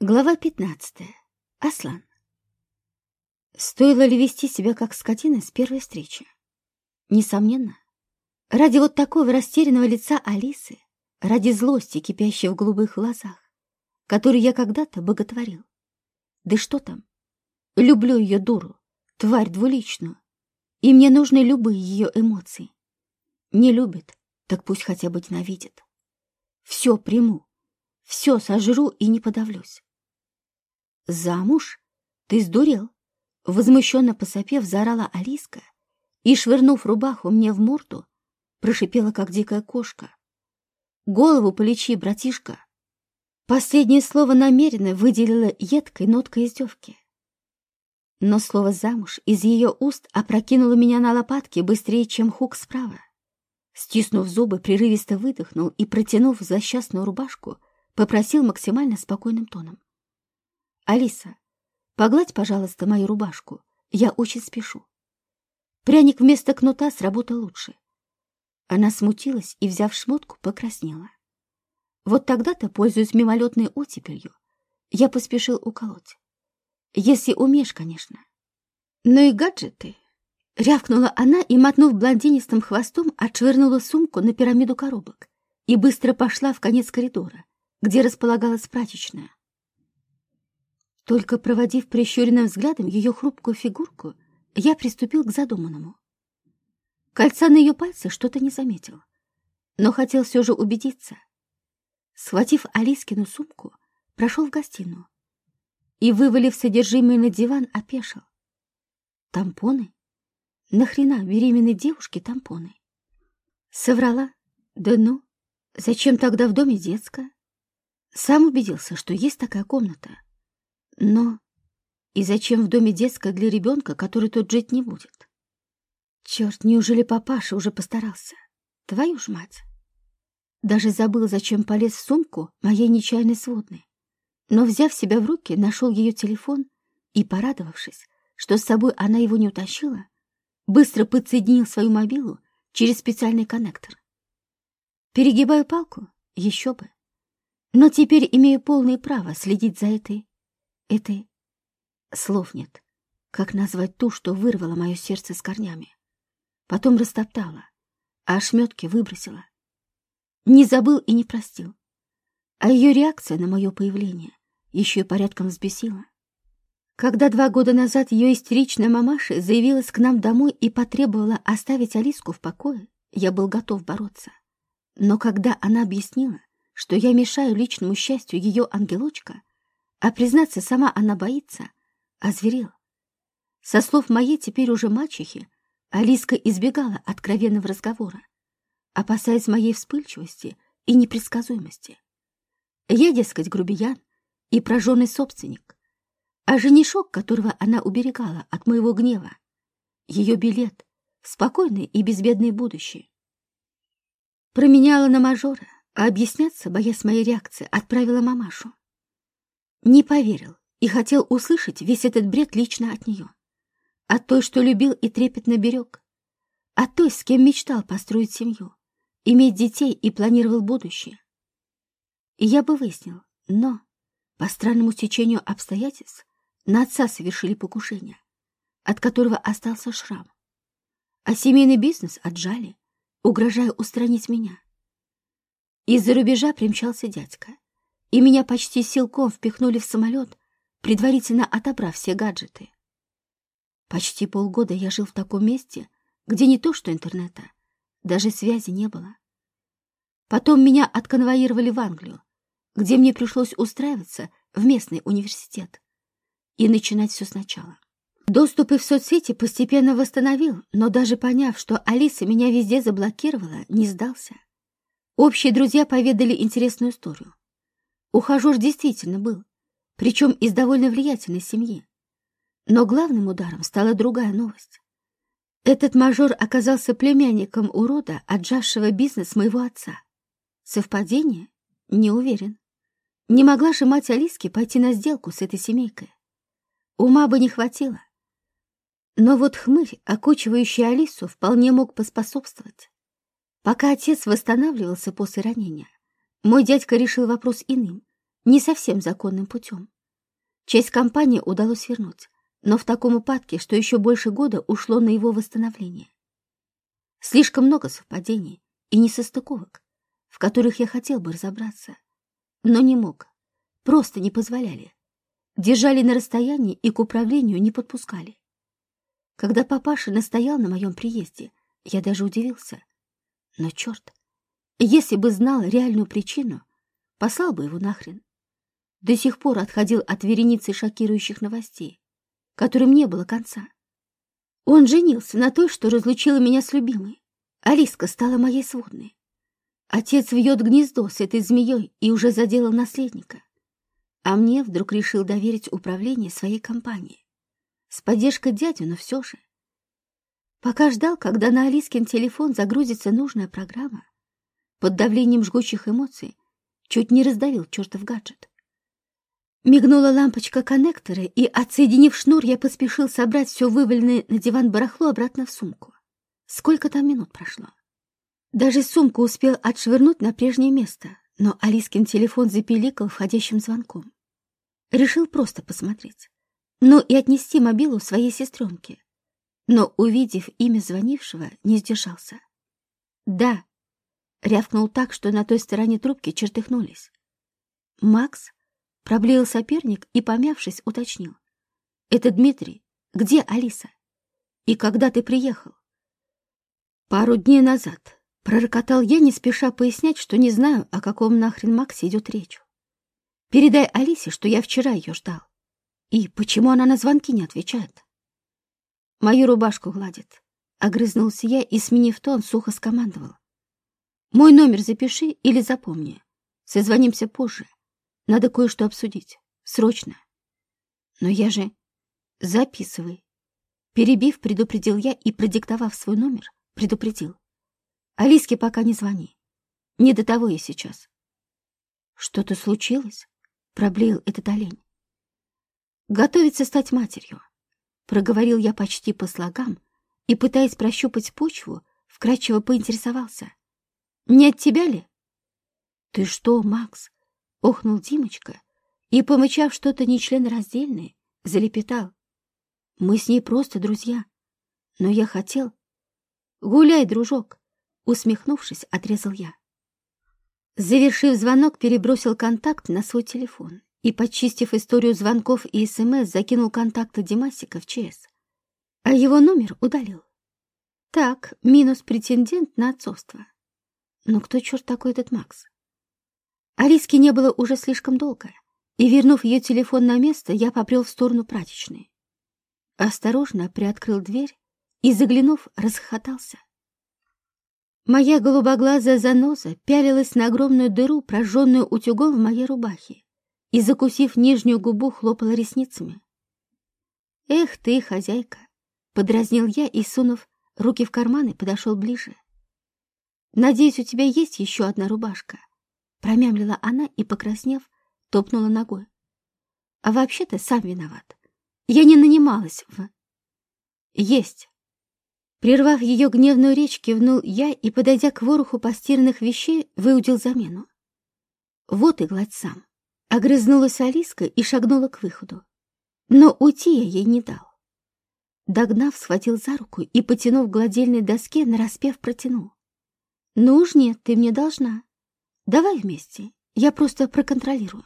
Глава 15. Аслан. Стоило ли вести себя как скотина с первой встречи? Несомненно. Ради вот такого растерянного лица Алисы, ради злости, кипящей в голубых глазах, которую я когда-то боготворил. Да что там? Люблю ее дуру, тварь двуличную, и мне нужны любые ее эмоции. Не любит, так пусть хотя бы ненавидит. Все приму, все сожру и не подавлюсь. «Замуж? Ты сдурел?» Возмущенно посопев, заорала Алиска и, швырнув рубаху мне в морду, прошипела, как дикая кошка. «Голову полечи, братишка!» Последнее слово намеренно выделила едкой ноткой издевки. Но слово «замуж» из ее уст опрокинуло меня на лопатки быстрее, чем хук справа. Стиснув зубы, прерывисто выдохнул и, протянув злосчастную рубашку, попросил максимально спокойным тоном. «Алиса, погладь, пожалуйста, мою рубашку. Я очень спешу». Пряник вместо кнута сработал лучше. Она смутилась и, взяв шмотку, покраснела. Вот тогда-то, пользуясь мимолетной оттепелью, я поспешил уколоть. Если умеешь, конечно. Ну и гаджеты. Рявкнула она и, мотнув блондинистым хвостом, отшвырнула сумку на пирамиду коробок и быстро пошла в конец коридора, где располагалась прачечная. Только проводив прищуренным взглядом ее хрупкую фигурку, я приступил к задуманному. Кольца на ее пальце что-то не заметил, но хотел все же убедиться. Схватив Алискину сумку, прошел в гостиную и, вывалив содержимое на диван, опешил. Тампоны? Нахрена беременной девушке тампоны? Соврала? Да ну, зачем тогда в доме детская? Сам убедился, что есть такая комната — но и зачем в доме детская для ребенка, который тут жить не будет? Черт, неужели папаша уже постарался? Твою ж мать! Даже забыл, зачем полез в сумку моей нечаянной сводной. Но, взяв себя в руки, нашел ее телефон и, порадовавшись, что с собой она его не утащила, быстро подсоединил свою мобилу через специальный коннектор. Перегибаю палку? Еще бы. Но теперь имею полное право следить за этой это слов нет. Как назвать ту, что вырвала мое сердце с корнями? Потом растоптала, а ошметки выбросила. Не забыл и не простил. А ее реакция на мое появление еще и порядком взбесила. Когда два года назад ее истеричная мамаша заявилась к нам домой и потребовала оставить Алиску в покое, я был готов бороться. Но когда она объяснила, что я мешаю личному счастью ее ангелочка, а признаться, сама она боится, озверела. Со слов моей теперь уже мачехи, Алиска избегала откровенного разговора, опасаясь моей вспыльчивости и непредсказуемости. Я, дескать, грубиян и прожженный собственник, а женишок, которого она уберегала от моего гнева, ее билет в спокойное и безбедное будущее. Променяла на мажора, а объясняться, боясь моей реакции, отправила мамашу. Не поверил и хотел услышать весь этот бред лично от нее. От той, что любил и трепетно берег. От той, с кем мечтал построить семью, иметь детей и планировал будущее. И я бы выяснил, но, по странному стечению обстоятельств, на отца совершили покушение, от которого остался шрам. А семейный бизнес отжали, угрожая устранить меня. Из-за рубежа примчался дядька и меня почти силком впихнули в самолет, предварительно отобрав все гаджеты. Почти полгода я жил в таком месте, где не то что интернета, даже связи не было. Потом меня отконвоировали в Англию, где мне пришлось устраиваться в местный университет и начинать все сначала. Доступы в соцсети постепенно восстановил, но даже поняв, что Алиса меня везде заблокировала, не сдался. Общие друзья поведали интересную историю. Ухажер действительно был, причем из довольно влиятельной семьи. Но главным ударом стала другая новость. Этот мажор оказался племянником урода, отжавшего бизнес моего отца. Совпадение? Не уверен. Не могла же мать Алиски пойти на сделку с этой семейкой. Ума бы не хватило. Но вот хмырь, окучивающий Алису, вполне мог поспособствовать. Пока отец восстанавливался после ранения, мой дядька решил вопрос иным Не совсем законным путем. Часть компании удалось вернуть, но в таком упадке, что еще больше года ушло на его восстановление. Слишком много совпадений и несостыковок, в которых я хотел бы разобраться, но не мог, просто не позволяли. Держали на расстоянии и к управлению не подпускали. Когда папаша настоял на моем приезде, я даже удивился. Но черт, если бы знал реальную причину, послал бы его нахрен. До сих пор отходил от вереницы шокирующих новостей которым не было конца. Он женился на той, что разлучила меня с любимой. Алиска стала моей сводной. Отец вьет гнездо с этой змеей и уже заделал наследника. А мне вдруг решил доверить управление своей компании. С поддержкой дяди, но все же. Пока ждал, когда на Алискин телефон загрузится нужная программа, под давлением жгучих эмоций чуть не раздавил чертов гаджет. Мигнула лампочка коннектора, и, отсоединив шнур, я поспешил собрать все вываленное на диван барахло обратно в сумку. Сколько там минут прошло? Даже сумку успел отшвырнуть на прежнее место, но Алискин телефон запеликал входящим звонком. Решил просто посмотреть. Ну и отнести мобилу своей сестренке. Но, увидев имя звонившего, не сдержался. «Да», — рявкнул так, что на той стороне трубки чертыхнулись. «Макс?» Проблеял соперник и, помявшись, уточнил. «Это Дмитрий. Где Алиса? И когда ты приехал?» «Пару дней назад», — пророкотал я, не спеша пояснять, что не знаю, о каком нахрен Максе идет речь. «Передай Алисе, что я вчера ее ждал. И почему она на звонки не отвечает?» «Мою рубашку гладит», — огрызнулся я и, сменив тон, сухо скомандовал. «Мой номер запиши или запомни. Созвонимся позже. Надо кое-что обсудить. Срочно. Но я же... Записывай. Перебив, предупредил я и, продиктовав свой номер, предупредил. Алиске пока не звони. Не до того я сейчас. Что-то случилось? Проблеял этот олень. Готовится стать матерью. Проговорил я почти по слогам и, пытаясь прощупать почву, вкрадчиво поинтересовался. Не от тебя ли? Ты что, Макс? Охнул Димочка и, помычав что-то нечленораздельное, залепетал. Мы с ней просто друзья. Но я хотел... Гуляй, дружок! Усмехнувшись, отрезал я. Завершив звонок, перебросил контакт на свой телефон и, почистив историю звонков и СМС, закинул контакты Димасика в ЧС. А его номер удалил. Так, минус претендент на отцовство. Но кто черт такой этот Макс? Алиски не было уже слишком долго, и, вернув ее телефон на место, я попрел в сторону прачечной. Осторожно приоткрыл дверь и, заглянув, расхохотался. Моя голубоглазая заноза пялилась на огромную дыру, прожженную утюгом в моей рубахе, и, закусив нижнюю губу, хлопала ресницами. «Эх ты, хозяйка!» — подразнил я и, сунув руки в карманы, подошел ближе. «Надеюсь, у тебя есть еще одна рубашка?» Промямлила она и, покраснев, топнула ногой. А вообще-то сам виноват. Я не нанималась в... Есть. Прервав ее гневную речь, кивнул я и, подойдя к вороху постиранных вещей, выудил замену. Вот и гладь сам. Огрызнулась Алиска и шагнула к выходу. Но уйти я ей не дал. Догнав, схватил за руку и, потянув гладильной доске, нараспев протянул. «Ну уж нет, ты мне должна. Давай вместе, я просто проконтролирую.